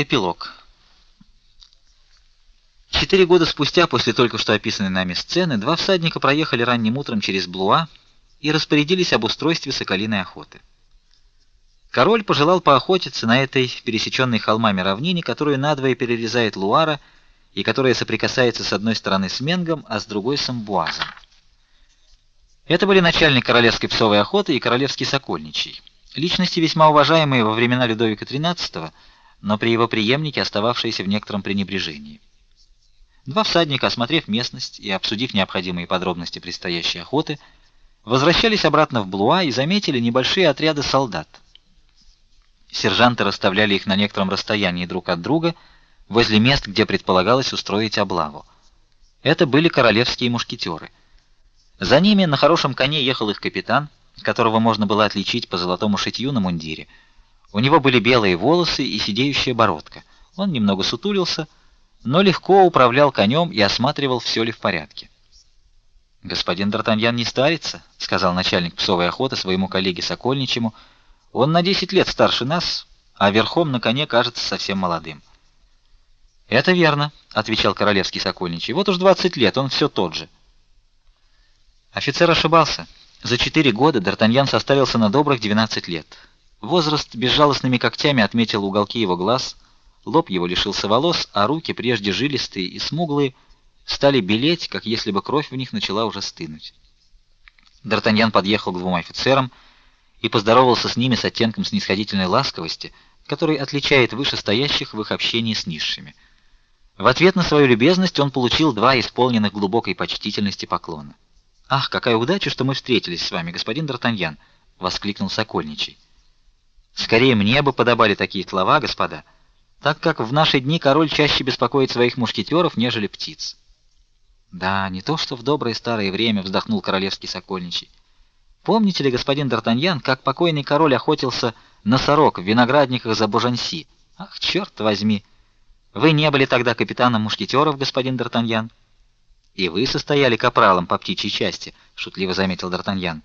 Эпилог. Четыре года спустя после только что описанной нами сцены два всадника проехали ранним утром через Блуа и распорядились об устройстве соколиной охоты. Король пожелал поохотиться на этой пересеченной холмами равнине, которую надвое перерезает Луара и которая соприкасается с одной стороны с Менгом, а с другой с Амбуазом. Это были начальник королевской псовой охоты и королевский сокольничий. Личности весьма уважаемые во времена Людовика XIII, но при его преемнике остававшиеся в некотором пренебрежении. Два всадника, осмотрев местность и обсудив необходимые подробности предстоящей охоты, возвращались обратно в Блуа и заметили небольшие отряды солдат. Сержанты расставляли их на некотором расстоянии друг от друга, возле мест, где предполагалось устроить облаву. Это были королевские мушкетеры. За ними на хорошем коне ехал их капитан, которого можно было отличить по золотому шитью на мундире. У него были белые волосы и сидеющая бородка. Он немного сутулился, но легко управлял конем и осматривал, все ли в порядке. Господин Д'Артаньян не старится, сказал начальник псовой охоты своему коллеге Сокольничему. Он на десять лет старше нас, а верхом на коне кажется совсем молодым. Это верно, отвечал королевский сокольничий. Вот уж двадцать лет, он все тот же. Офицер ошибался. За четыре года Д'Артаньян состарился на добрых 12 лет. Возраст безжалостными когтями отметил уголки его глаз, лоб его лишился волос, а руки, прежде жилистые и смуглые, стали белеть, как если бы кровь в них начала уже стынуть. Д'Артаньян подъехал к двум офицерам и поздоровался с ними с оттенком снисходительной ласковости, который отличает вышестоящих в их общении с низшими. В ответ на свою любезность он получил два исполненных глубокой почтительности поклона. Ах, какая удача, что мы встретились с вами, господин Д'Артаньян, воскликнул Сокольничий. Скорее мне бы подобали такие слова, господа, так как в наши дни король чаще беспокоит своих мушкетеров, нежели птиц. Да, не то, что в доброе старое время, вздохнул королевский Сокольничий. Помните ли, господин Д'Артаньян, как покойный король охотился на сорок в виноградниках за Божанси? Ах, черт возьми! Вы не были тогда капитаном мушкетеров, господин Д'Артаньян? И вы состояли капралом по птичьей части, шутливо заметил Д'Артаньян.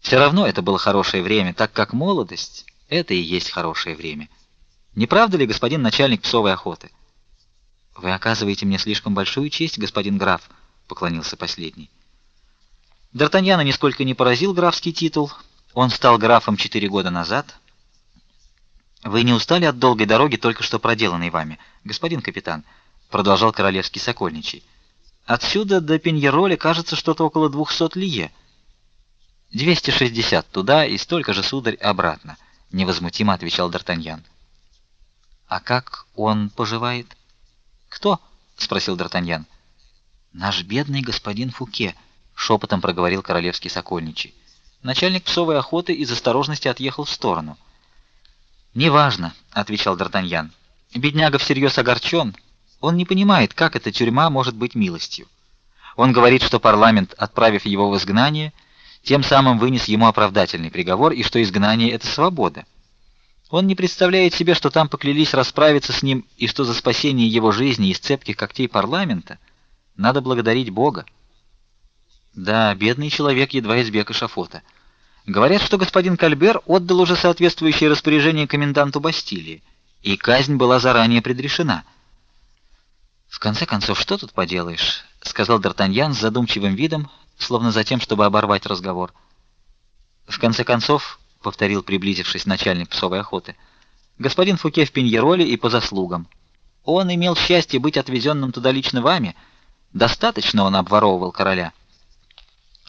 Все равно это было хорошее время, так как молодость это и есть хорошее время. Не правда ли, господин начальник псовой охоты? Вы оказываете мне слишком большую честь, господин граф, поклонился последний. Д'Артаньяна нисколько не поразил графский титул. Он стал графом четыре года назад. Вы не устали от долгой дороги, только что проделанной вами, господин капитан, продолжал королевский сокольничий. Отсюда до Пеньероли кажется что-то около двухсот. Двести шестьдесят туда и столько же, сударь, обратно, невозмутимо отвечал Д'Артаньян. А как он поживает? Кто? спросил Д'Артаньян. Наш бедный господин Фуке, шепотом проговорил королевский сокольничий. Начальник псовой охоты из осторожности отъехал в сторону. "Неважно", отвечал Д'Артаньян. "Бедняга всерьез огорчен, он не понимает, как эта тюрьма может быть милостью. Он говорит, что парламент, отправив его в изгнание, тем самым вынес ему оправдательный приговор и что изгнание это свобода. Он не представляет себе, что там поклялись расправиться с ним и что за спасение его жизни из цепких когтей парламента надо благодарить Бога. Да, бедный человек едва избег эшафота. Говорят, что господин Кальбер отдал уже соответствующее распоряжение коменданту Бастилии, и казнь была заранее предрешена. В конце концов, что тут поделаешь, сказал Д'Артаньян с задумчивым видом, словно за тем, чтобы оборвать разговор. В конце концов, повторил, приблизившись начальник псовой охоты. Господин Фуке в Пиньероле и по заслугам. Он имел счастье быть отвезенным туда лично вами. Достаточно он обворовывал короля.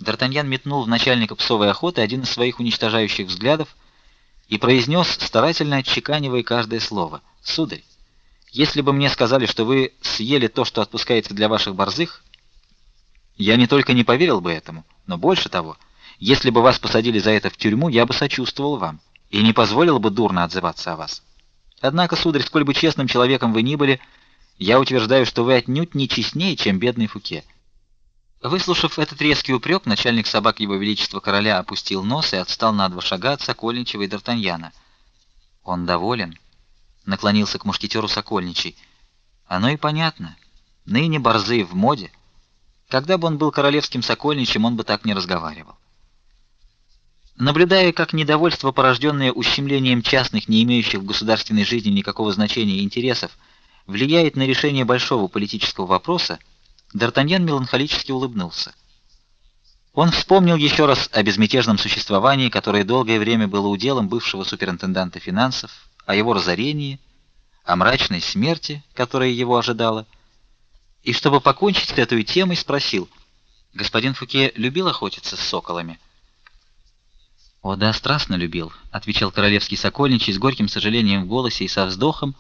Д'Артаньян метнул в начальника псовой охоты один из своих уничтожающих взглядов и произнес, старательно отчеканивая каждое слово: "Сударь, если бы мне сказали, что вы съели то, что отпускается для ваших борзых, я не только не поверил бы этому, но больше того, если бы вас посадили за это в тюрьму, я бы сочувствовал вам и не позволил бы дурно отзываться о вас. Однако, сударь, сколь бы честным человеком вы ни были, я утверждаю, что вы отнюдь не честнее, чем бедный Фуке. Выслушав этот резкий упрек, начальник собак его величества короля опустил нос и отстал на два шага от Сокольничего и Д'Артаньяна. Он доволен, наклонился к мушкетеру Сокольничий. Оно и понятно. Ныне борзые в моде. Когда бы он был королевским сокольничем, он бы так не разговаривал. Наблюдая, как недовольство, порожденное ущемлением частных, не имеющих в государственной жизни никакого значения интересов, влияет на решение большого политического вопроса, Д'Артаньян меланхолически улыбнулся. Он вспомнил еще раз о безмятежном существовании, которое долгое время было уделом бывшего суперинтенданта финансов, о его разорении, о мрачной смерти, которая его ожидала, и чтобы покончить с этой темой, спросил: "Господин Фуке любил охотиться с соколами?" «О да, страстно любил», — отвечал королевский сокольничий с горьким сожалением в голосе и со вздохом,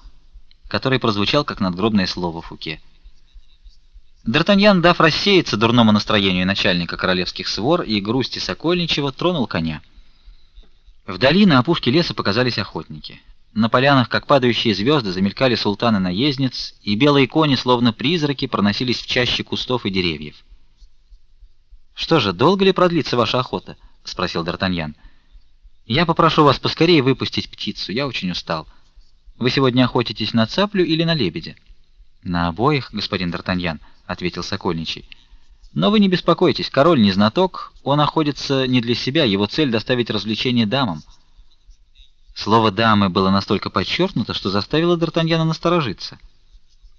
который прозвучал как надгробное слово Фуке. Д'Артаньян, дав рассеяться дурному настроению начальника королевских свор и грусти сокольничего, тронул коня. Вдали на опушке леса показались охотники. На полянах, как падающие звезды, замелькали султаны наездниц, и белые кони, словно призраки, проносились в чаще кустов и деревьев. «Что же, долго ли продлится ваша охота?» — спросил Д'Артаньян. Я попрошу вас поскорее выпустить птицу, я очень устал. Вы сегодня охотитесь на цаплю или на лебедя? На обоих, господин Д'Артаньян, ответил Сокольничий. Но вы не беспокойтесь, король не знаток, он охотится не для себя, его цель доставить развлечение дамам. Слово дамы было настолько подчеркнуто, что заставило Д'Артаньяна насторожиться.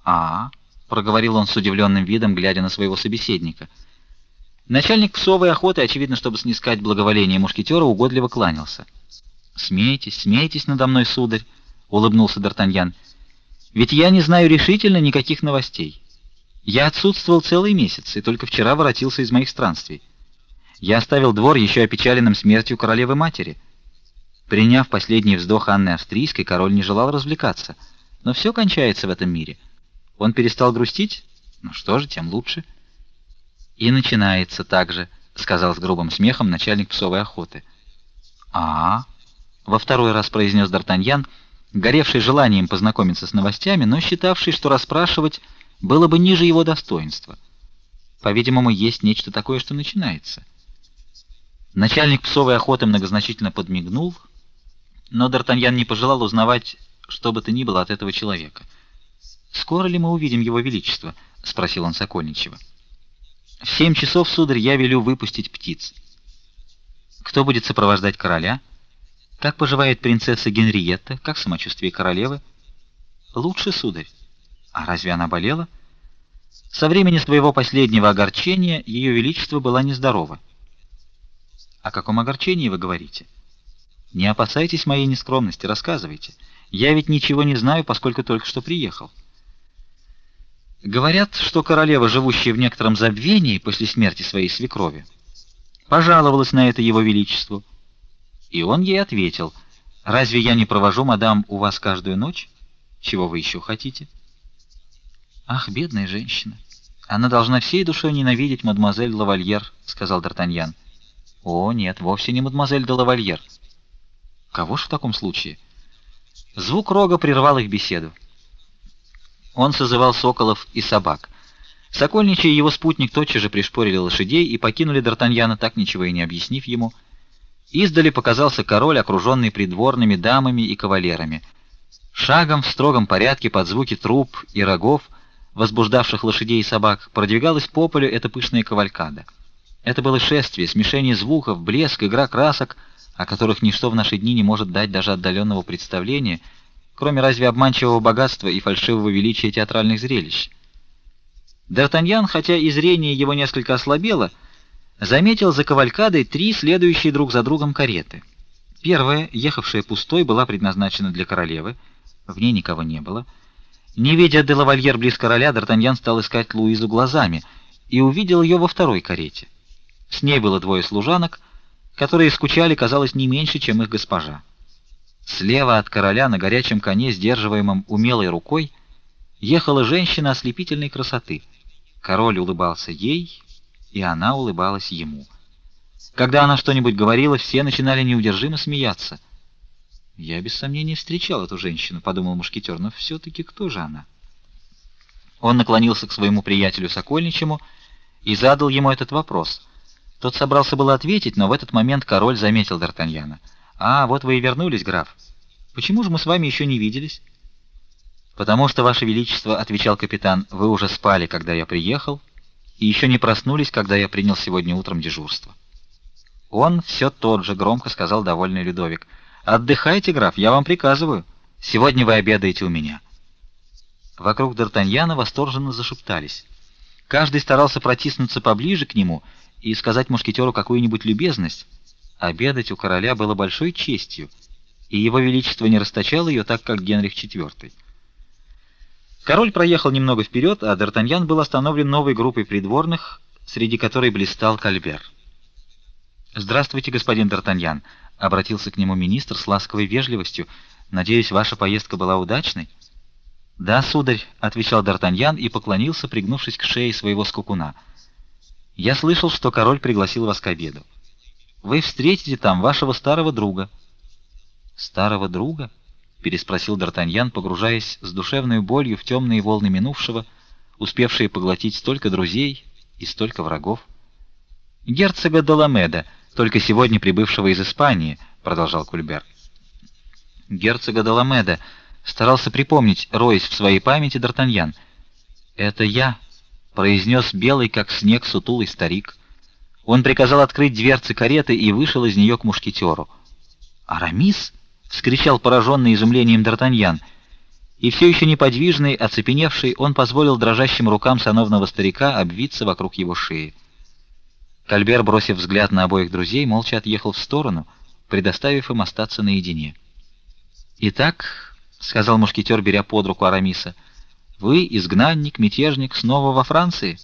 "А?" проговорил он с удивленным видом, глядя на своего собеседника. Начальник псовой охоты, очевидно, чтобы снискать благоволение мушкетера, угодливо кланялся. "Смейтесь, смейтесь надо мной, сударь", улыбнулся Д'Артаньян. "Ведь я не знаю решительно никаких новостей. Я отсутствовал целый месяц и только вчера воротился из моих странствий. Я оставил двор еще опечаленным смертью королевы матери. Приняв последний вздох Анны Австрийской, король не желал развлекаться. Но все кончается в этом мире. Он перестал грустить? Ну что же, тем лучше. И начинается так же, сказал с грубым смехом начальник псовой охоты. А, во второй раз произнес Д'Артаньян, горевший желанием познакомиться с новостями, но считавший, что расспрашивать было бы ниже его достоинства. По-видимому, есть нечто такое, что начинается. Начальник псовой охоты многозначительно подмигнул, но Д'Артаньян не пожелал узнавать, что бы то ни было от этого человека. Скоро ли мы увидим его величество, спросил он Сокольничева. В семь часов, сударь, я велю выпустить птиц. Кто будет сопровождать короля? Как поживает принцесса Генриетта? Как самочувствие королевы? Лучше, сударь. А разве она болела? Со времени своего последнего огорчения ее величество была нездорова. О каком огорчении вы говорите? Не опасайтесь моей нескромности, рассказывайте. Я ведь ничего не знаю, поскольку только что приехал. Говорят, что королева, живущая в некотором забвении после смерти своей свекрови, пожаловалась на это его величеству. И он ей ответил: "Разве я не провожу мадам у вас каждую ночь? Чего вы еще хотите?" Ах, бедная женщина. Она должна всей душой ненавидеть мадемуазель Лавальер, сказал Д'Артаньян. О, нет, вовсе не мадемуазель де Лавальер. Кого ж в таком случае? Звук рога прервал их беседу. Он созывал соколов и собак. Сокольничий и его спутник тотчас же пришпорили лошадей и покинули Д'Артаньяна, так ничего и не объяснив ему. Издали показался король, окруженный придворными дамами и кавалерами. Шагом в строгом порядке под звуки труб и рогов, возбуждавших лошадей и собак, продвигалась по полю эта пышная кавалькада. Это было шествие, смешение звуков, блеск, игра красок, о которых ничто в наши дни не может дать даже отдаленного представления — кроме разве обманчивого богатства и фальшивого величия театральных зрелищ. Д'Артаньян, хотя и зрение его несколько ослабело, заметил за кавалькадой три следующие друг за другом кареты. Первая, ехавшая пустой, была предназначена для королевы, в ней никого не было. Не видя де лавальер близ короля, Д'Артаньян стал искать Луизу глазами и увидел ее во второй карете. С ней было двое служанок, которые скучали, казалось, не меньше, чем их госпожа. Слева от короля на горячем коне, сдерживаемом умелой рукой, ехала женщина ослепительной красоты. Король улыбался ей, и она улыбалась ему. Когда она что-нибудь говорила, все начинали неудержимо смеяться. Я без сомнения встречал эту женщину, подумал мушкетер, но все таки кто же она? Он наклонился к своему приятелю Сокольничему и задал ему этот вопрос. Тот собрался было ответить, но в этот момент король заметил Д'Артаньяна. А, вот вы и вернулись, граф. Почему же мы с вами еще не виделись? Потому что ваше величество, отвечал капитан, вы уже спали, когда я приехал, и еще не проснулись, когда я принял сегодня утром дежурство. Он все тот же, громко сказал довольный Людовик. Отдыхайте, граф, я вам приказываю. Сегодня вы обедаете у меня. Вокруг Д'Артаньяна восторженно зашептались. Каждый старался протиснуться поближе к нему и сказать мушкетеру какую-нибудь любезность. Обедать у короля было большой честью, и его величество не расточал ее так, как Генрих IV. Король проехал немного вперед, а Д'Артаньян был остановлен новой группой придворных, среди которой блистал Кальбер. «Здравствуйте, господин Д'Артаньян», — обратился к нему министр с ласковой вежливостью. «Надеюсь, ваша поездка была удачной?» «Да, сударь», — отвечал Д'Артаньян и поклонился, пригнувшись к шее своего скакуна. «Я слышал, что король пригласил вас к обеду. Вы встретите там вашего старого друга». «Старого друга?» — переспросил Д'Артаньян, погружаясь с душевной болью в темные волны минувшего, успевшие поглотить столько друзей и столько врагов. «Герцога Доламеда», только сегодня прибывшего из Испании, продолжал Кульбер. Герцога Доламеда старался припомнить, роясь в своей памяти Д'Артаньян. «Это я», — произнес белый, как снег, сутулый старик. Он приказал открыть дверцы кареты и вышел из нее к мушкетеру. «Арамис?» — вскричал пораженный изумлением Д'Артаньян. И все еще неподвижный, оцепеневший, он позволил дрожащим рукам сановного старика обвиться вокруг его шеи. Кальбер, бросив взгляд на обоих друзей, молча отъехал в сторону, предоставив им остаться наедине. «Итак», — сказал мушкетер, беря под руку Арамиса, — «вы, изгнанник, мятежник, снова во Франции?»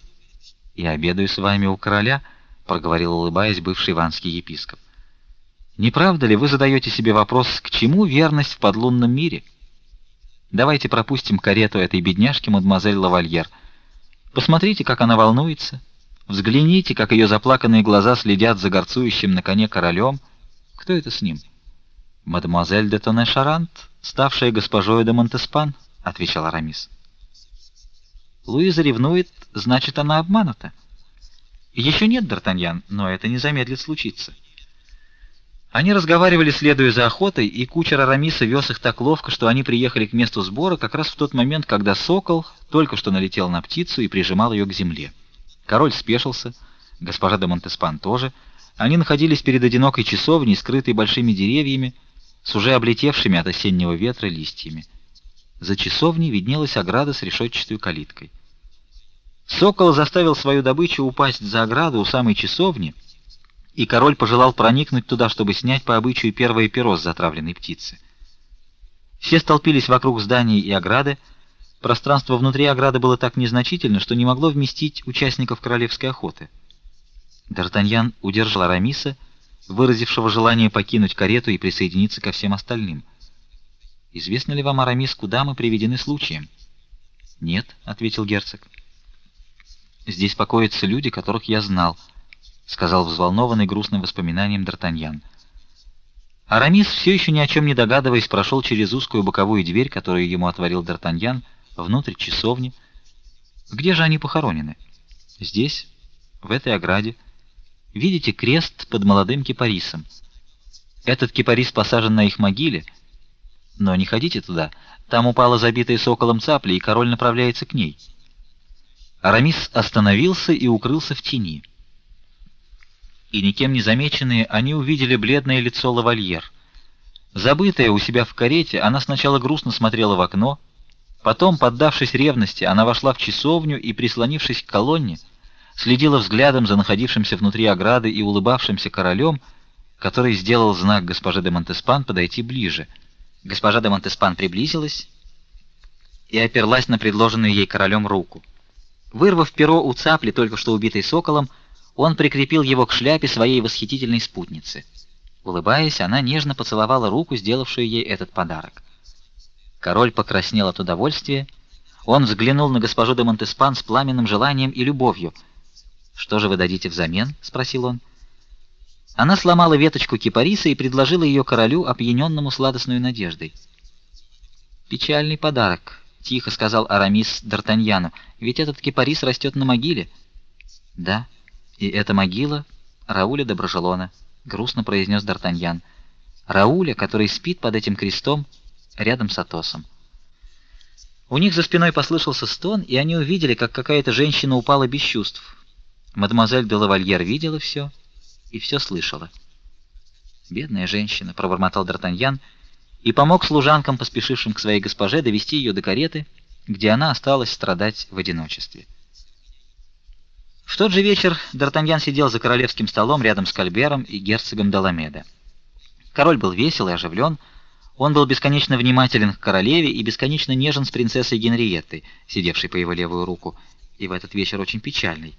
«Я обедаю с вами у короля», — проговорил, улыбаясь, бывший ванский епископ. «Не правда ли вы задаете себе вопрос, к чему верность в подлунном мире?» «Давайте пропустим карету этой бедняжки, мадемуазель Лавальер. Посмотрите, как она волнуется». Взгляните, как ее заплаканные глаза следят за горцующим на коне королем. Кто это с ним? Мадемуазель де Тоне-Шарант, ставшая госпожой де Монтеспан, отвечал Арамис. Луиза ревнует, значит, она обманута. Еще нет, Д'Артаньян, но это не замедлит случиться. Они разговаривали, следуя за охотой, и кучер Арамиса вез их так ловко, что они приехали к месту сбора как раз в тот момент, когда сокол только что налетел на птицу и прижимал ее к земле. Король спешился, госпожа де Монтеспан тоже. Они находились перед одинокой часовней, скрытой большими деревьями, с уже облетевшими от осеннего ветра листьями. За часовней виднелась ограда с решетчатой калиткой. Сокол заставил свою добычу упасть за ограду у самой часовни, и король пожелал проникнуть туда, чтобы снять по обычаю первое перо с затравленной птицы. Все столпились вокруг здания и ограды, Пространство внутри ограды было так незначительно, что не могло вместить участников королевской охоты. Д'Артаньян удержал Арамиса, выразившего желание покинуть карету и присоединиться ко всем остальным. «Известно ли вам, Арамис, куда мы приведены случаем?» «Нет», — ответил герцог. «Здесь покоятся люди, которых я знал», — сказал взволнованный грустным воспоминанием Д'Артаньян. Арамис, все еще ни о чем не догадываясь, прошел через узкую боковую дверь, которую ему отворил Д'Артаньян, — внутрь часовни. Где же они похоронены? Здесь, в этой ограде. Видите крест под молодым кипарисом? Этот кипарис посажен на их могиле. Но не ходите туда. Там упала забитая соколом цапля, и король направляется к ней. Арамис остановился и укрылся в тени. И никем не замеченные, они увидели бледное лицо лавальер. Забытая у себя в карете, она сначала грустно смотрела в окно, Потом, поддавшись ревности, она вошла в часовню и, прислонившись к колонне, следила взглядом за находившимся внутри ограды и улыбавшимся королем, который сделал знак госпоже де Монтеспан подойти ближе. Госпожа де Монтеспан приблизилась и оперлась на предложенную ей королем руку. Вырвав перо у цапли, только что убитой соколом, он прикрепил его к шляпе своей восхитительной спутницы. Улыбаясь, она нежно поцеловала руку, сделавшую ей этот подарок. Король покраснел от удовольствия. Он взглянул на госпожу де Монтеспан с пламенным желанием и любовью. «Что же вы дадите взамен?» — спросил он. Она сломала веточку кипариса и предложила ее королю, опьяненному сладостной надеждой. «Печальный подарок», — тихо сказал Арамис Д'Артаньяну, — «ведь этот кипарис растет на могиле». «Да, и эта могила Рауля Доброжелона», — грустно произнес Д'Артаньян. «Рауля, который спит под этим крестом, — рядом с Атосом. У них за спиной послышался стон, и они увидели, как какая-то женщина упала без чувств. Мадемуазель де Лавальер видела все и все слышала. Бедная женщина, пробормотал Д'Артаньян и помог служанкам, поспешившим к своей госпоже, довести ее до кареты, где она осталась страдать в одиночестве. В тот же вечер Д'Артаньян сидел за королевским столом рядом с Кальбером и герцогом Даламеда. Король был весел и оживлен, он был бесконечно внимателен к королеве и бесконечно нежен с принцессой Генриеттой, сидевшей по его левую руку, и в этот вечер очень печальный.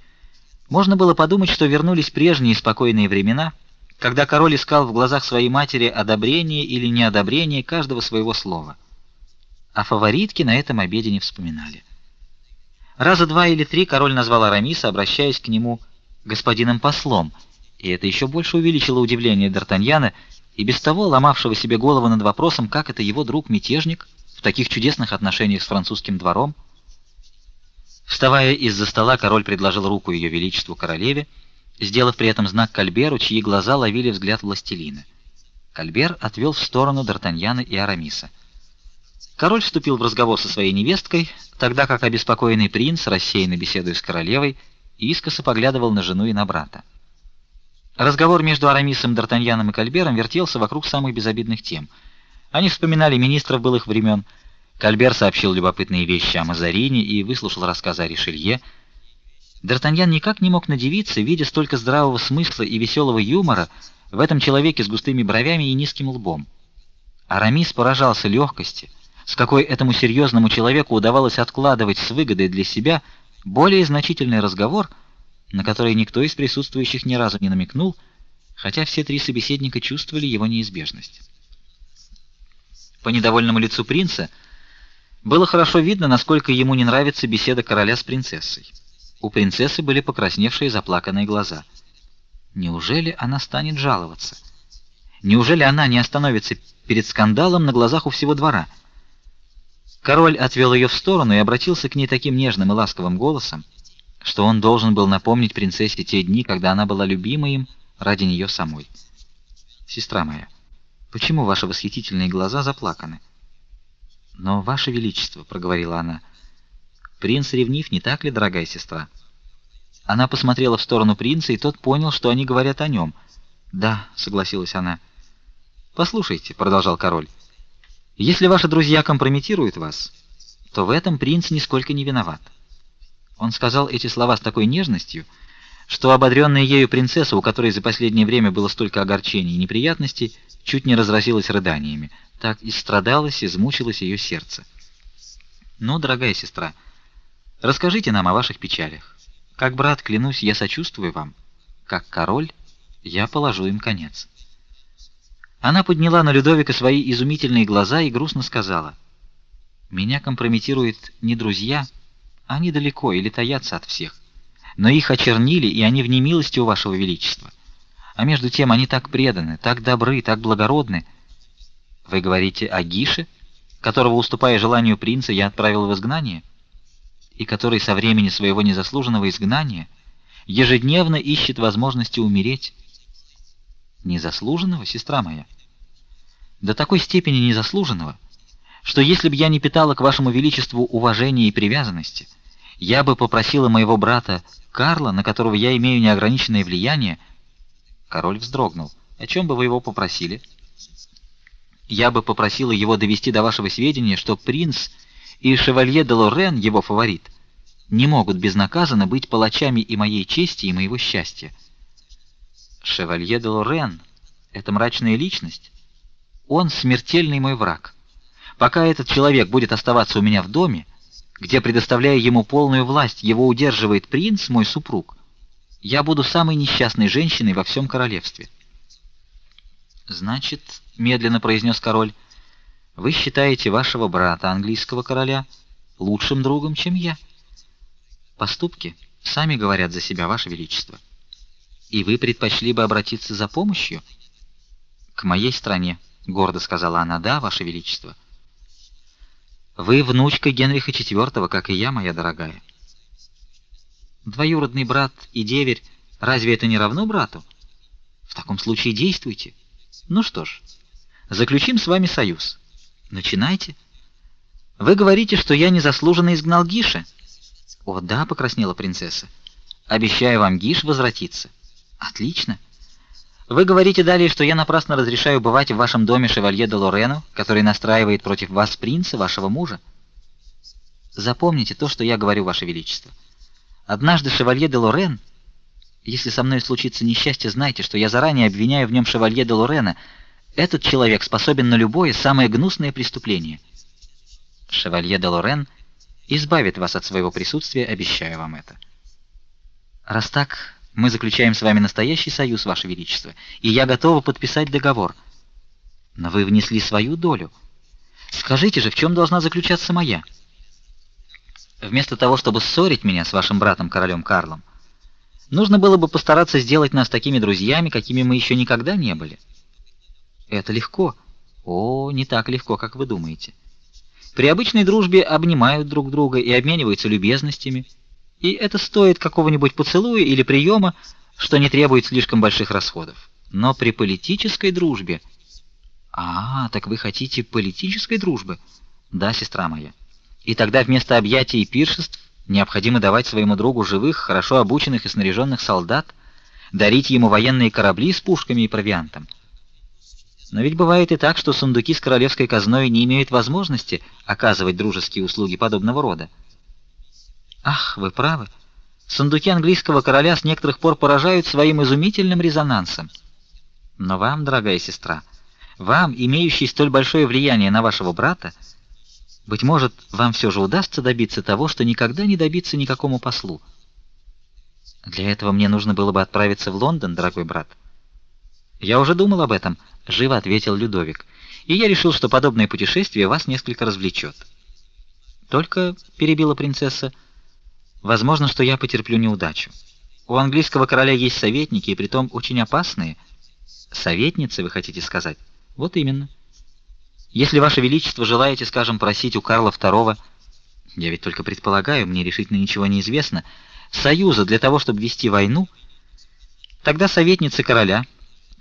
Можно было подумать, что вернулись прежние спокойные времена, когда король искал в глазах своей матери одобрение или неодобрение каждого своего слова. А фаворитки на этом обеде не вспоминали. Раза два или три король назвал Арамиса, обращаясь к нему господином послом, и это еще больше увеличило удивление Д'Артаньяна, и без того ломавшего себе голову над вопросом, как это его друг мятежник в таких чудесных отношениях с французским двором. Вставая из-за стола, король предложил руку ее величеству королеве, сделав при этом знак Кальберу, чьи глаза ловили взгляд властелина. Кальбер отвел в сторону Д'Артаньяна и Арамиса. Король вступил в разговор со своей невесткой, тогда как обеспокоенный принц, рассеянно беседуя с королевой, искоса поглядывал на жену и на брата. Разговор между Арамисом, Д'Артаньяном и Кальбером вертелся вокруг самых безобидных тем. Они вспоминали министров былых времен. Кальбер сообщил любопытные вещи о Мазарине и выслушал рассказы о Ришелье. Д'Артаньян никак не мог надевиться, видя столько здравого смысла и веселого юмора в этом человеке с густыми бровями и низким лбом. Арамис поражался легкости, с какой этому серьезному человеку удавалось откладывать с выгодой для себя более значительный разговор — на который никто из присутствующих ни разу не намекнул, хотя все три собеседника чувствовали его неизбежность. По недовольному лицу принца было хорошо видно, насколько ему не нравится беседа короля с принцессой. У принцессы были покрасневшие заплаканные глаза. Неужели она станет жаловаться? Неужели она не остановится перед скандалом на глазах у всего двора? Король отвел ее в сторону и обратился к ней таким нежным и ласковым голосом, что он должен был напомнить принцессе те дни, когда она была любима им ради нее самой. Сестра моя, почему ваши восхитительные глаза заплаканы? Но ваше величество, проговорила она. Принц ревнив, не так ли, дорогая сестра? Она посмотрела в сторону принца, и тот понял, что они говорят о нем. "Да", согласилась она. "Послушайте", продолжал король. "Если ваши друзья компрометируют вас, то в этом принц нисколько не виноват. Он сказал эти слова с такой нежностью, что ободренная ею принцесса, у которой за последнее время было столько огорчений и неприятностей, чуть не разразилась рыданиями. Так и страдалось, измучилось ее сердце. "Ну, дорогая сестра, расскажите нам о ваших печалях. Как брат, клянусь, я сочувствую вам. Как король, я положу им конец". Она подняла на Людовика свои изумительные глаза и грустно сказала: "Меня компрометируют не друзья, они далеко или таятся от всех, но их очернили, и они в немилости у вашего величества. А между тем они так преданы, так добры, так благородны. Вы говорите о Гише, которого, уступая желанию принца, я отправил в изгнание, и который со времени своего незаслуженного изгнания ежедневно ищет возможности умереть. Незаслуженного, сестра моя, до такой степени незаслуженного, что если бы я не питала к вашему величеству уважения и привязанности, я бы попросила моего брата Карла, на которого я имею неограниченное влияние. Король вздрогнул. О чем бы вы его попросили? Я бы попросила его довести до вашего сведения, что принц и шевалье де Лорен, его фаворит, не могут безнаказанно быть палачами и моей чести, и моего счастья. Шевалье де Лорен это мрачная личность. Он смертельный мой враг. Пока этот человек будет оставаться у меня в доме, где, предоставляя ему полную власть, его удерживает принц, мой супруг, я буду самой несчастной женщиной во всем королевстве. Значит, медленно произнес король, вы считаете вашего брата, английского короля, лучшим другом, чем я? Поступки сами говорят за себя, ваше величество. И вы предпочли бы обратиться за помощью к моей стране, гордо сказала она. Да, ваше величество. Вы внучка Генриха IV, как и я, моя дорогая. Двоюродный брат и деверь, разве это не равно брату? В таком случае действуйте. Ну что ж, заключим с вами союз. Начинайте. Вы говорите, что я незаслуженно изгнал Гиша. О, да, покраснела принцесса. Обещаю вам Гиш возвратиться. Отлично. Вы говорите далее, что я напрасно разрешаю бывать в вашем доме шевалье де Лорену, который настраивает против вас принца, вашего мужа. Запомните то, что я говорю, ваше величество. Однажды шевалье де Лорен, если со мной случится несчастье, знайте, что я заранее обвиняю в нем шевалье де Лорена. Этот человек способен на любое самое гнусное преступление. Шевалье де Лорен избавит вас от своего присутствия, обещаю вам это. Раз так, мы заключаем с вами настоящий союз, ваше величество, и я готова подписать договор. Но вы внесли свою долю. Скажите же, в чем должна заключаться моя? Вместо того, чтобы ссорить меня с вашим братом королем Карлом, нужно было бы постараться сделать нас такими друзьями, какими мы еще никогда не были. Это легко. О, не так легко, как вы думаете. При обычной дружбе обнимают друг друга и обмениваются любезностями и это стоит какого-нибудь поцелуя или приема, что не требует слишком больших расходов. Но при политической дружбе... А, так вы хотите политической дружбы? Да, сестра моя. И тогда вместо объятий и пиршеств необходимо давать своему другу живых, хорошо обученных и снаряженных солдат, дарить ему военные корабли с пушками и провиантом. Но ведь бывает и так, что сундуки с королевской казной не имеют возможности оказывать дружеские услуги подобного рода. Ах, вы правы. Сундуки английского короля с некоторых пор поражают своим изумительным резонансом. Но вам, дорогая сестра, вам, имеющей столь большое влияние на вашего брата, быть может, вам все же удастся добиться того, что никогда не добиться никакому послу. Для этого мне нужно было бы отправиться в Лондон, дорогой брат. Я уже думал об этом, живо ответил Людовик. И я решил, что подобное путешествие вас несколько развлечет. Только перебила принцесса Возможно, что я потерплю неудачу. У английского короля есть советники, и притом очень опасные. Советницы, вы хотите сказать? Вот именно. Если ваше величество желаете, скажем, просить у Карла II, я ведь только предполагаю, мне решительно ничего не известно, союза для того, чтобы вести войну, тогда советницы короля,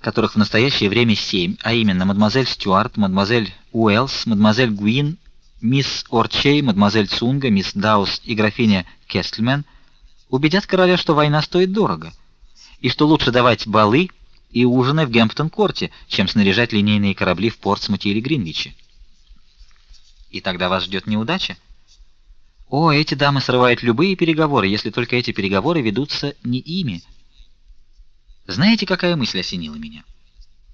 которых в настоящее время семь, а именно мадемуазель Стюарт, мадемуазель Уэллс, мадемуазель Гуин, мисс Орчей, мадемуазель Цунга, мисс Даус и графиня Кестльмен убедят короля, что война стоит дорого, и что лучше давать балы и ужины в Гэмптон-корте, чем снаряжать линейные корабли в Портсмуте или Гринвиче. И тогда вас ждет неудача? О, эти дамы срывают любые переговоры, если только эти переговоры ведутся не ими. Знаете, какая мысль осенила меня?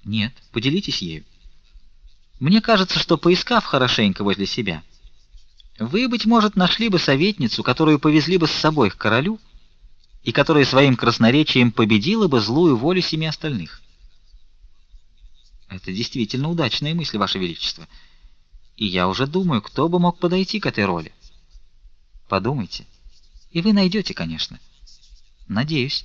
Нет, поделитесь ею. Мне кажется, что поискав хорошенько возле себя, вы быть может нашли бы советницу, которую повезли бы с собой к королю, и которая своим красноречием победила бы злую волю семи остальных. Это действительно удачная мысль, ваше величество. И я уже думаю, кто бы мог подойти к этой роли. Подумайте. И вы найдете, конечно. Надеюсь.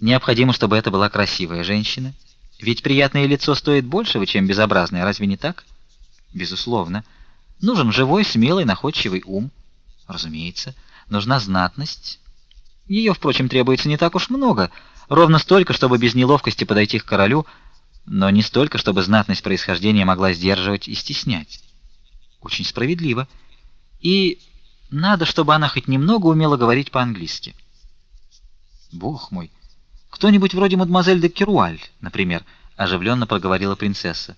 Необходимо, чтобы это была красивая женщина, ведь приятное лицо стоит большего, чем безобразное, разве не так? Безусловно. Нужен живой, смелый, находчивый ум. Разумеется. Нужна знатность. Ее, впрочем, требуется не так уж много, ровно столько, чтобы без неловкости подойти к королю, но не столько, чтобы знатность происхождения могла сдерживать и стеснять. Очень справедливо. И надо, чтобы она хоть немного умела говорить по-английски. Бог мой, кто-нибудь вроде мадемуазель де Керуаль, например, оживленно проговорила принцесса.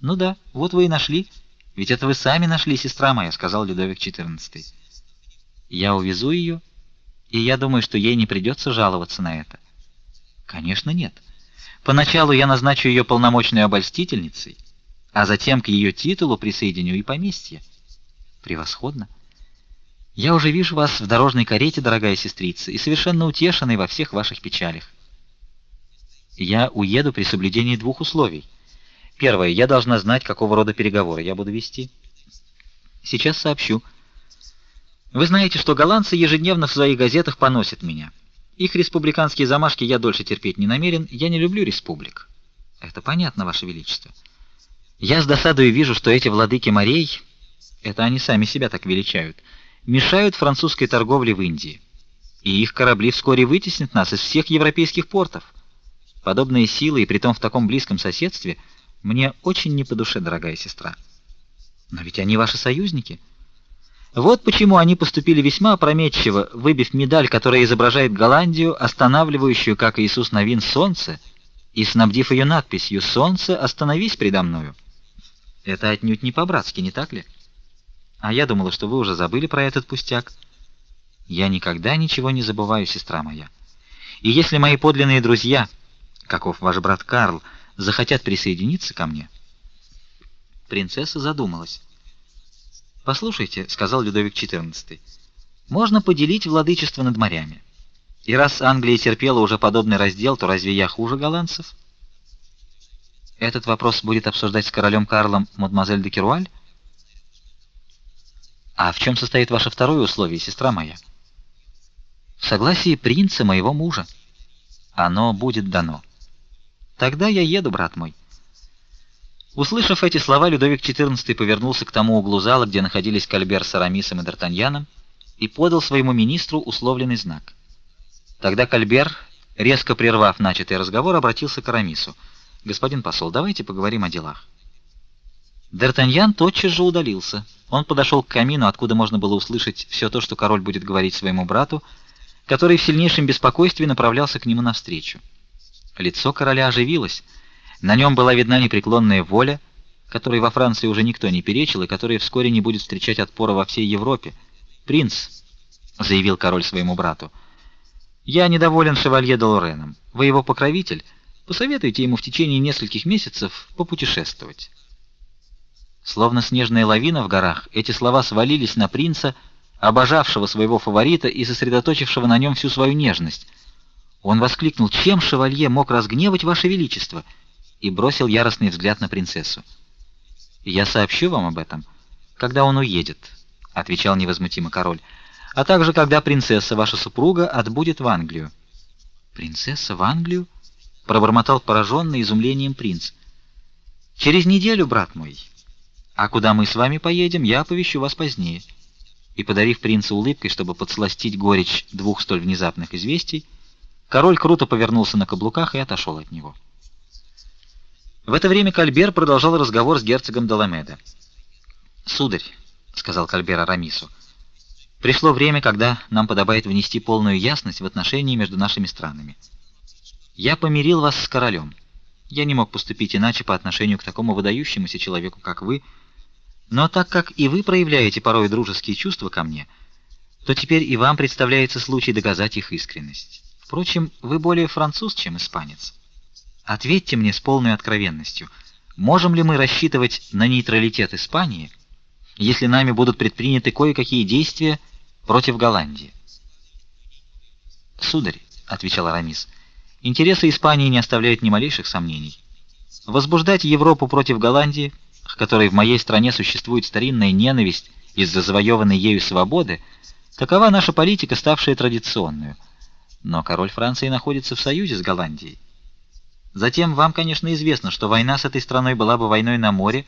Ну да, вот вы и нашли. Ведь это вы сами нашли, сестра моя, сказал Людовик XIV. Я увезу ее, и я думаю, что ей не придется жаловаться на это. Конечно, нет. Поначалу я назначу ее полномочной обольстительницей, а затем к ее титулу присоединю и поместье. Превосходно. Я уже вижу вас в дорожной карете, дорогая сестрица, и совершенно утешенной во всех ваших печалях. Я уеду при соблюдении двух условий. Первое, я должна знать, какого рода переговоры я буду вести. Сейчас сообщу. Вы знаете, что голландцы ежедневно в своих газетах поносят меня. Их республиканские замашки я дольше терпеть не намерен, я не люблю республик. Это понятно, ваше величество. Я с досадой вижу, что эти владыки морей, это они сами себя так величают, мешают французской торговле в Индии. И их корабли вскоре вытеснят нас из всех европейских портов. Подобные силы, и притом в таком близком соседстве, мне очень не по душе, дорогая сестра. Но ведь они ваши союзники. Вот почему они поступили весьма опрометчиво, выбив медаль, которая изображает Голландию, останавливающую, как Иисус Новин, солнце, и снабдив ее надписью «Солнце, остановись предо мною». Это отнюдь не по-братски, не так ли? А я думала, что вы уже забыли про этот пустяк. Я никогда ничего не забываю, сестра моя. И если мои подлинные друзья, каков ваш брат Карл, захотят присоединиться ко мне... Принцесса задумалась. «Послушайте», — сказал Людовик XIV, — «можно поделить владычество над морями. И раз Англия терпела уже подобный раздел, то разве я хуже голландцев?» «Этот вопрос будет обсуждать с королем Карлом мадемуазель де Керуаль?» «А в чем состоит ваше второе условие, сестра моя?» «В согласии принца, моего мужа. Оно будет дано. Тогда я еду, брат мой». Услышав эти слова, Людовик XIV повернулся к тому углу зала, где находились Кальбер с Арамисом и Д'Артаньяном, и подал своему министру условленный знак. Тогда Кальбер, резко прервав начатый разговор, обратился к Арамису. «Господин посол, давайте поговорим о делах». Д'Артаньян тотчас же удалился. Он подошел к камину, откуда можно было услышать все то, что король будет говорить своему брату, который в сильнейшем беспокойстве направлялся к нему навстречу. Лицо короля оживилось — на нем была видна непреклонная воля, которой во Франции уже никто не перечил и которая вскоре не будет встречать отпора во всей Европе. «Принц», — заявил король своему брату, — «я недоволен шевалье де Лореном. Вы его покровитель. Посоветуйте ему в течение нескольких месяцев попутешествовать». Словно снежная лавина в горах, эти слова свалились на принца, обожавшего своего фаворита и сосредоточившего на нем всю свою нежность. Он воскликнул, «Чем шевалье мог разгневать ваше величество?» и бросил яростный взгляд на принцессу. «Я сообщу вам об этом, когда он уедет», — отвечал невозмутимо король, «а также когда принцесса, ваша супруга, отбудет в Англию». «Принцесса в Англию?» — пробормотал пораженный изумлением принц. «Через неделю, брат мой. А куда мы с вами поедем, я оповещу вас позднее». И, подарив принцу улыбкой, чтобы подсластить горечь двух столь внезапных известий, король круто повернулся на каблуках и отошел от него. В это время Кальбер продолжал разговор с герцогом Даламеда. «Сударь», — сказал Кальбер Арамису, — «пришло время, когда нам подобает внести полную ясность в отношении между нашими странами. Я помирил вас с королем. Я не мог поступить иначе по отношению к такому выдающемуся человеку, как вы, но так как и вы проявляете порой дружеские чувства ко мне, то теперь и вам представляется случай доказать их искренность. Впрочем, вы более француз, чем испанец». Ответьте мне с полной откровенностью, можем ли мы рассчитывать на нейтралитет Испании, если нами будут предприняты кое-какие действия против Голландии? Сударь, отвечал Арамис, интересы Испании не оставляют ни малейших сомнений. Возбуждать Европу против Голландии, к которой в моей стране существует старинная ненависть из-за завоеванной ею свободы, такова наша политика, ставшая традиционную. Но король Франции находится в союзе с Голландией. Затем вам, конечно, известно, что война с этой страной была бы войной на море,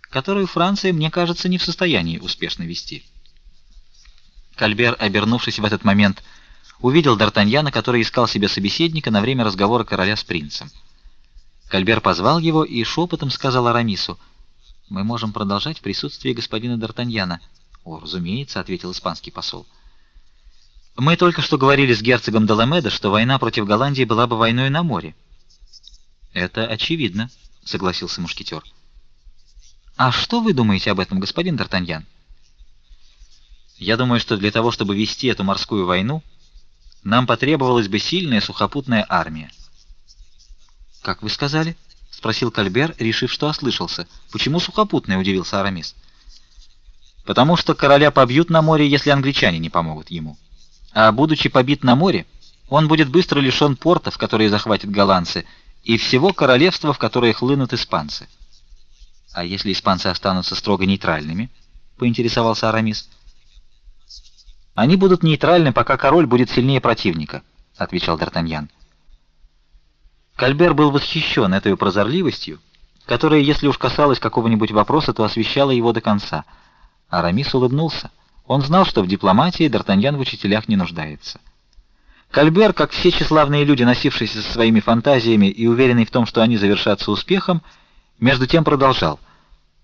которую Франция, мне кажется, не в состоянии успешно вести. Кальбер, обернувшись в этот момент, увидел Д'Артаньяна, который искал себе собеседника на время разговора короля с принцем. Кальбер позвал его и шепотом сказал Арамису, «Мы можем продолжать в присутствии господина Д'Артаньяна». «О, разумеется», — ответил испанский посол. «Мы только что говорили с герцогом Деламеда, что война против Голландии была бы войной на море. Это очевидно, согласился мушкетер. А что вы думаете об этом, господин Д'Артаньян? Я думаю, что для того, чтобы вести эту морскую войну, нам потребовалась бы сильная сухопутная армия. Как вы сказали? спросил Кальбер, решив, что ослышался. Почему сухопутная? удивился Арамис. Потому что короля побьют на море, если англичане не помогут ему. А будучи побит на море, он будет быстро лишен портов, которые захватят голландцы, и всего королевства, в которое хлынут испанцы. А если испанцы останутся строго нейтральными? поинтересовался Арамис. Они будут нейтральны, пока король будет сильнее противника, отвечал Д'Артаньян. Кальбер был восхищен этой прозорливостью, которая, если уж касалась какого-нибудь вопроса, то освещала его до конца. Арамис улыбнулся. Он знал, что в дипломатии Д'Артаньян в учителях не нуждается. Кальбер, как все тщеславные люди, носившиеся со своими фантазиями и уверенные в том, что они завершатся успехом, между тем продолжал: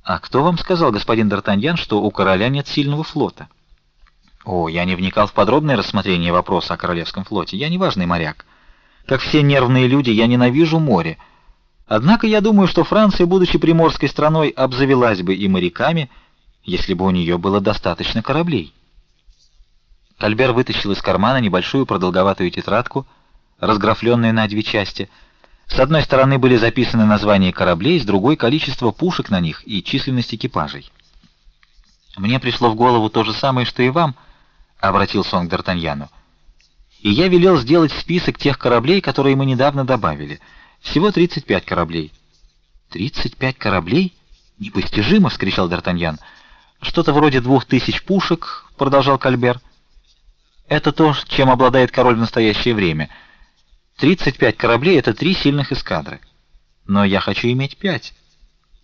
"А кто вам сказал, господин Д'Артаньян, что у короля нет сильного флота?" "О, я не вникал в подробное рассмотрение вопроса о королевском флоте. Я не важный моряк. Как все нервные люди, я ненавижу море. Однако я думаю, что Франция, будучи приморской страной, обзавелась бы и моряками, если бы у нее было достаточно кораблей. Кальбер вытащил из кармана небольшую продолговатую тетрадку, разграфленную на две части. С одной стороны были записаны названия кораблей, с другой количество пушек на них и численность экипажей. Мне пришло в голову то же самое, что и вам, обратился он к Д'Артаньяну. И я велел сделать список тех кораблей, которые мы недавно добавили. Всего 35 кораблей. 35 кораблей? Непостижимо, вскричал Д'Артаньян. Что-то вроде двух тысяч пушек, продолжал Кальбер. Это то, чем обладает король в настоящее время. 35 кораблей это три сильных эскадры. Но я хочу иметь пять.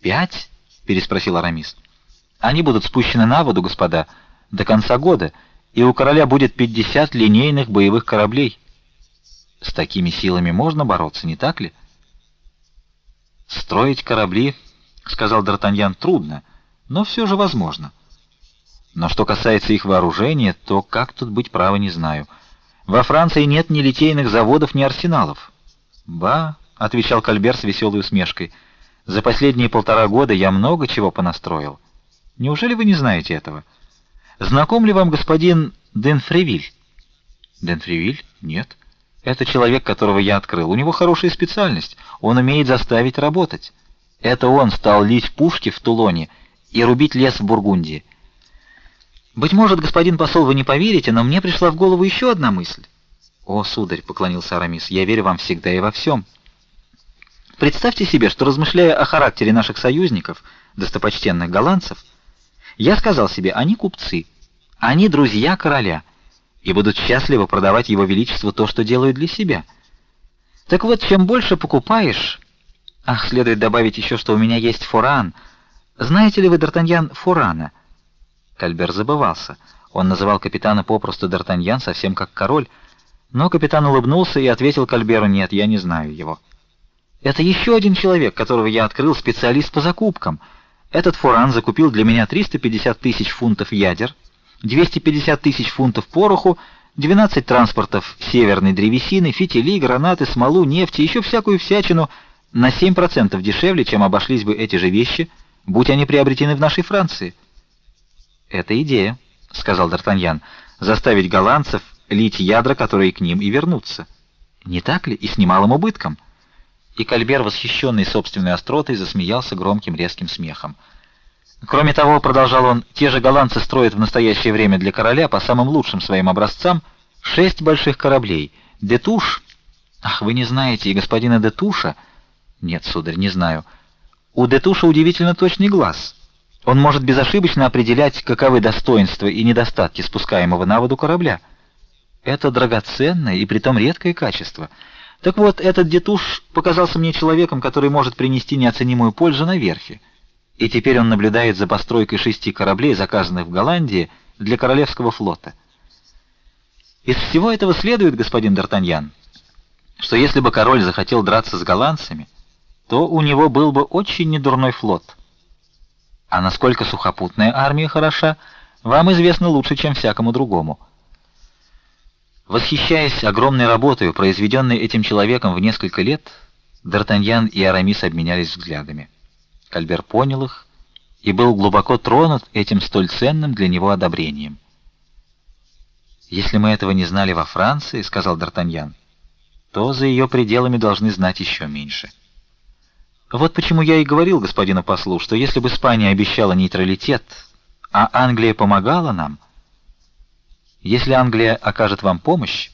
Пять? переспросил Арамис. Они будут спущены на воду, господа, до конца года, и у короля будет 50 линейных боевых кораблей. С такими силами можно бороться, не так ли? Строить корабли, сказал Д'Артаньян, трудно, но все же возможно. Но что касается их вооружения, то как тут быть право не знаю. Во Франции нет ни литейных заводов, ни арсеналов. Ба, отвечал Кальбер с веселой усмешкой. За последние полтора года я много чего понастроил. Неужели вы не знаете этого? Знаком ли вам господин Денфревиль? Денфревиль? Нет. Это человек, которого я открыл. У него хорошая специальность. Он умеет заставить работать. Это он стал лить пушки в Тулоне и рубить лес в Бургундии. Быть может, господин посол, вы не поверите, но мне пришла в голову еще одна мысль. О, сударь, поклонился Арамис. Я верю вам всегда и во всем. Представьте себе, что размышляя о характере наших союзников, достопочтенных голландцев, я сказал себе: они купцы, они друзья короля и будут счастливы продавать его величеству то, что делают для себя. Так вот, чем больше покупаешь, ах, следует добавить еще, что у меня есть форан. Знаете ли вы, Д'Артаньян, форана? Кальбер забывался. Он называл капитана попросту Д'Артаньян, совсем как король, но капитан улыбнулся и ответил Кальберу: "Нет, я не знаю его". Это еще один человек, которого я открыл, специалист по закупкам. Этот форан закупил для меня 350 тысяч фунтов ядер, 250 тысяч фунтов пороху, 12 транспортов северной древесины, фитили, гранаты, смолу, нефти, еще всякую всячину на 7% дешевле, чем обошлись бы эти же вещи, будь они приобретены в нашей Франции. Это идея, сказал Д'Артаньян, заставить голландцев лить ядра, которые к ним и вернутся. Не так ли? И с немалым убытком. И Кальбер, восхищенный собственной остротой, засмеялся громким резким смехом. Кроме того, продолжал он, те же голландцы строят в настоящее время для короля по самым лучшим своим образцам шесть больших кораблей. Детуш? Ах, вы не знаете и господина Детуша? Нет, сударь, не знаю. У Детуша удивительно точный глаз. Он может безошибочно определять, каковы достоинства и недостатки спускаемого на воду корабля. Это драгоценное и притом редкое качество. Так вот, этот Детуш показался мне человеком, который может принести неоценимую пользу на верфи. И теперь он наблюдает за постройкой шести кораблей, заказанных в Голландии для королевского флота. Из всего этого следует, господин Д'Артаньян, что если бы король захотел драться с голландцами, то у него был бы очень недурной флот. А насколько сухопутная армия хороша, вам известно лучше, чем всякому другому. Восхищаясь огромной работой, произведенной этим человеком в несколько лет, Д'Артаньян и Арамис обменялись взглядами. Кальбер понял их и был глубоко тронут этим столь ценным для него одобрением. Если мы этого не знали во Франции, сказал Д'Артаньян, то за ее пределами должны знать еще меньше. Вот почему я и говорил господину послу, что если бы Испания обещала нейтралитет, а Англия помогала нам, если Англия окажет вам помощь,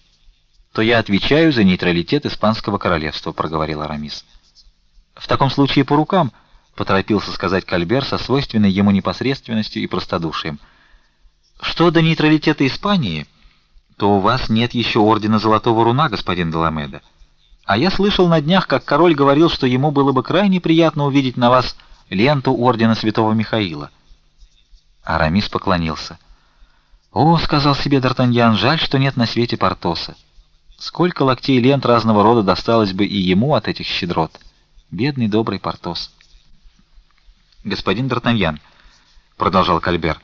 то я отвечаю за нейтралитет испанского королевства, проговорил Арамис. В таком случае по рукам, поторопился сказать Кальбер со свойственной ему непосредственностью и простодушием. Что до нейтралитета Испании, то у вас нет еще ордена Золотого руна, господин Деламеда. А я слышал на днях, как король говорил, что ему было бы крайне приятно увидеть на вас ленту ордена Святого Михаила. Арамис поклонился. "О", сказал себе Д'Артаньян, "жаль, что нет на свете Портоса. Сколько локтей лент разного рода досталось бы и ему от этих щедрот. Бедный добрый Портос". "Господин Д'Артаньян", продолжал Кальбер,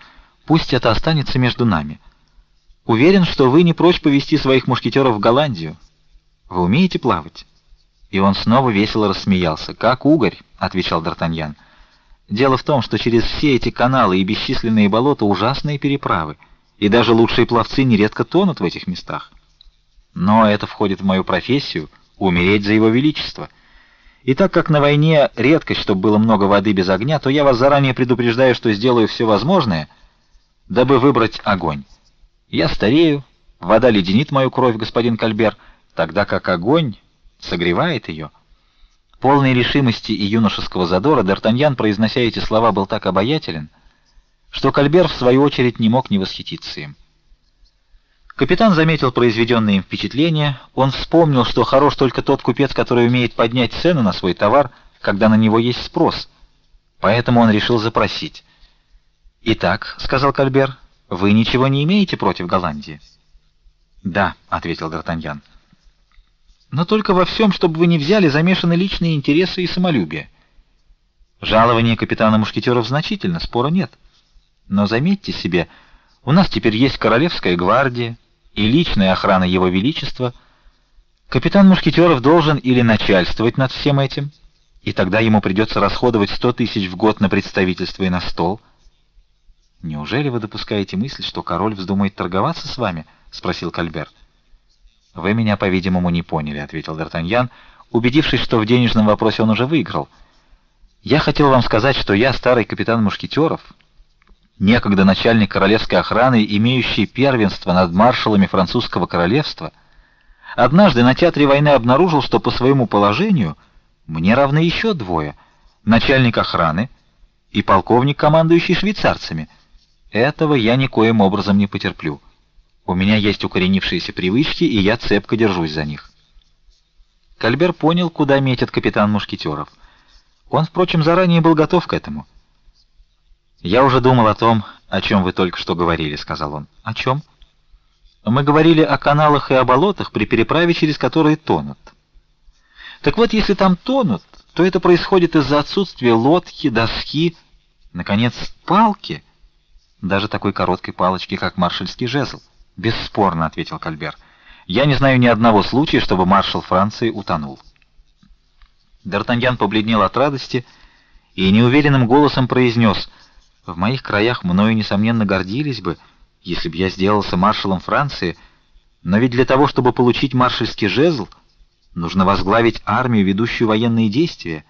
"пусть это останется между нами. Уверен, что вы не прочь повести своих мушкетеров в Голландию. Вы умеете плавать?» И он снова весело рассмеялся. «Как угорь», — отвечал Д'Артаньян. «Дело в том, что через все эти каналы и бесчисленные болота ужасные переправы, и даже лучшие пловцы нередко тонут в этих местах. Но это входит в мою профессию — умереть за его величество. И так как на войне редкость, чтобы было много воды без огня, то я вас заранее предупреждаю, что сделаю все возможное, дабы выбрать огонь. Я старею, вода леденит мою кровь, господин Кальбер, тогда как огонь согревает ее. Полной решимости и юношеского задора Д'Артаньян, произнося эти слова, был так обаятелен, что Кальбер в свою очередь не мог не восхититься им. Капитан заметил произведенное им впечатление, он вспомнил, что хорош только тот купец, который умеет поднять цену на свой товар, когда на него есть спрос. Поэтому он решил запросить. «Итак», — сказал Кальбер, — «вы ничего не имеете против Голландии?» «Да», — ответил Д'Артаньян. «Но только во всем, чтобы вы не взяли, замешаны личные интересы и самолюбие. Жалование капитана Мушкетеров значительно, спора нет. Но заметьте себе, у нас теперь есть Королевская гвардия и личная охрана Его Величества. Капитан Мушкетеров должен или начальствовать над всем этим, и тогда ему придется расходовать сто тысяч в год на представительство и на стол. Неужели вы допускаете мысль, что король вздумает торговаться с вами? — спросил Кальбер. «Вы меня, по-видимому, не поняли», — ответил Д'Артаньян, убедившись, что в денежном вопросе он уже выиграл. «Я хотел вам сказать, что я старый капитан Мушкетеров, некогда начальник королевской охраны, имеющий первенство над маршалами французского королевства, однажды на театре войны обнаружил, что по своему положению мне равны еще двое — начальник охраны и полковник, командующий швейцарцами. Этого я никоим образом не потерплю». У меня есть укоренившиеся привычки, и я цепко держусь за них. Кальбер понял, куда метит капитан Мушкетеров. Он, впрочем, заранее был готов к этому. «Я уже думал о том, о чем вы только что говорили», — сказал он. «О чем?» «Мы говорили о каналах и о болотах, при переправе через которые тонут. Так вот, если там тонут, то это происходит из-за отсутствия лодки, доски, наконец, палки, даже такой короткой палочки, как маршальский жезл. Бесспорно, ответил Кальбер. Я не знаю ни одного случая, чтобы маршал Франции утонул. Д'Артаньян побледнел от радости и неуверенным голосом произнес: "В моих краях мною несомненно гордились бы, если бы я сделался маршалом Франции, но ведь для того, чтобы получить маршальский жезл, нужно возглавить армию, ведущую военные действия".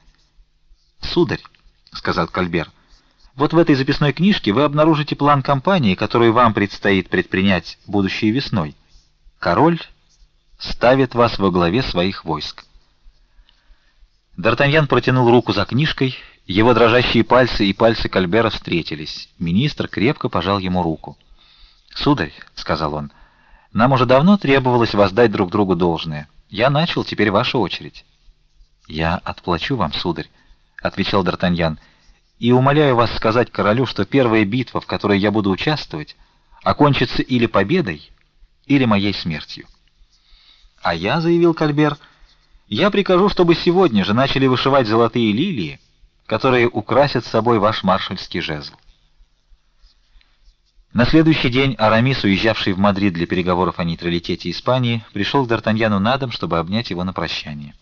"Сударь", сказал Кальбер. Вот в этой записной книжке вы обнаружите план кампании, которую вам предстоит предпринять будущей весной. Король ставит вас во главе своих войск. Д'Артаньян протянул руку за книжкой, его дрожащие пальцы и пальцы Кальбера встретились. Министр крепко пожал ему руку. "Сударь", сказал он. "Нам уже давно требовалось воздать друг другу должное. Я начал, теперь ваша очередь". "Я отплачу вам, сударь", отвечал Д'Артаньян и умоляю вас сказать королю, что первая битва, в которой я буду участвовать, окончится или победой, или моей смертью. А я, заявил Кальбер, я прикажу, чтобы сегодня же начали вышивать золотые лилии, которые украсят собой ваш маршальский жезл. На следующий день Арамис, уезжавший в Мадрид для переговоров о нейтралитете Испании, пришел к Д'Артаньяну на дом, чтобы обнять его на прощание.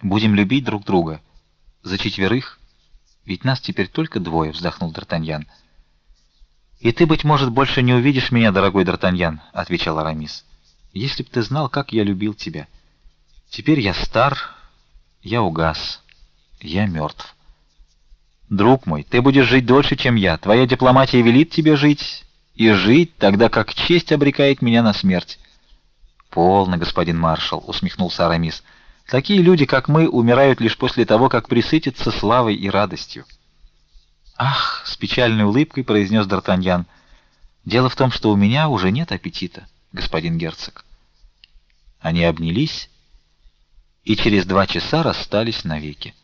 «Будем любить друг друга. За четверых ведь нас теперь только двое, вздохнул Д'Артаньян. И ты быть может больше не увидишь меня, дорогой Д'Артаньян, отвечал Арамис. Если б ты знал, как я любил тебя. Теперь я стар, я угас, я мертв. Друг мой, ты будешь жить дольше, чем я. Твоя дипломатия велит тебе жить и жить, тогда как честь обрекает меня на смерть. Полно, господин маршал, усмехнулся Арамис. Такие люди, как мы, умирают лишь после того, как присытятся славой и радостью. Ах, с печальной улыбкой произнес Д'Артаньян. Дело в том, что у меня уже нет аппетита, господин герцог. Они обнялись и через два часа расстались навеки.